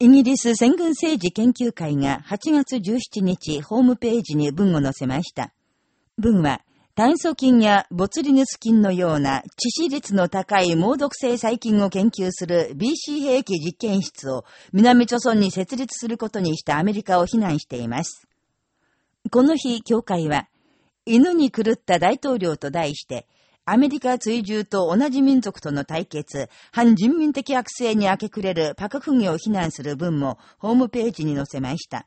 イギリス戦軍政治研究会が8月17日ホームページに文を載せました。文は、炭疽菌やボツリヌス菌のような致死率の高い猛毒性細菌を研究する BC 兵器実験室を南朝村に設立することにしたアメリカを非難しています。この日、協会は、犬に狂った大統領と題して、アメリカ追従と同じ民族との対決、反人民的悪性に明け暮れるパクフギを非難する文もホームページに載せました。